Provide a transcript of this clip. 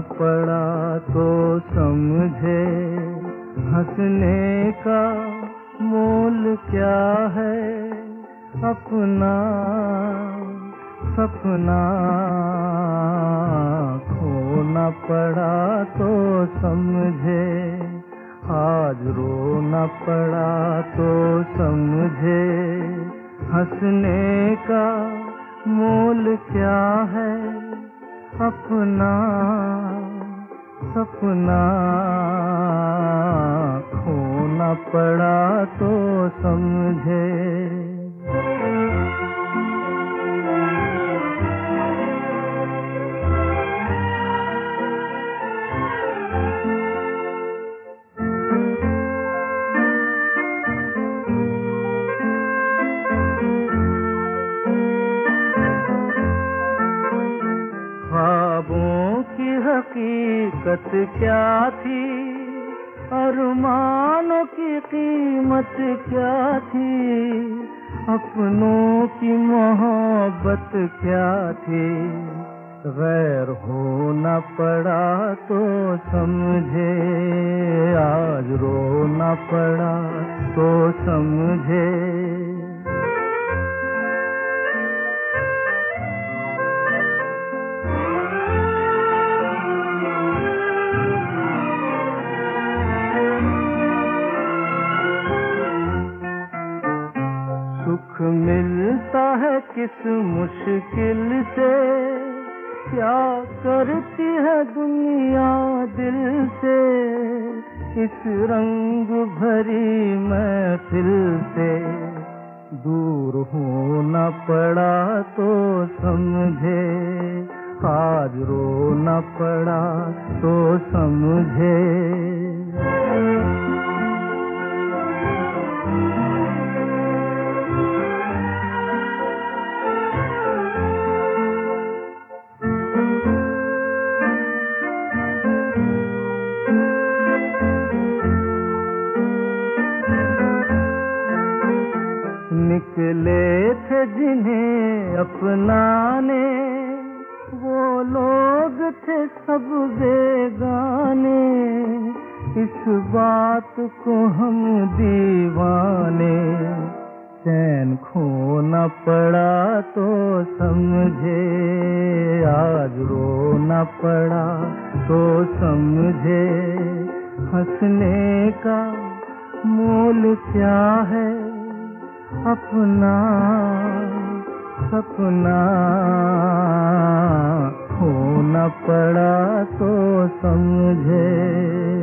पड़ा तो समझे, हंसने का मोल क्या है? अपना, सपना खोना पड़ा तो समझे, आज रोना पड़ा तो समझे, हंसने का मोल क्या है? अपना सपना खोना पड़ा तो समझे। हकीकत क्या थी? अरमानों की कीमत क्या थी? अपनों की मोहब्बत क्या थी? गैर होना पड़ा तो समझे, आज रोना पड़ा तो समझे। सुख मिलता है किस मुश्किल से? क्या करती है दुनिया दिल से? इस रंग भरी महफिल से? दूर होना पड़ा तो समझे। आज रोना पड़ा तो समझे। निकले थे जिन्हें अपनाने, वो लोग थे सब बेगाने। इस बात को हम दीवाने। चैन खोना पड़ा तो समझे, आज रोना पड़ा तो समझे। हंसने का मोल क्या है? अपना सपना होना पड़ा तो समझे।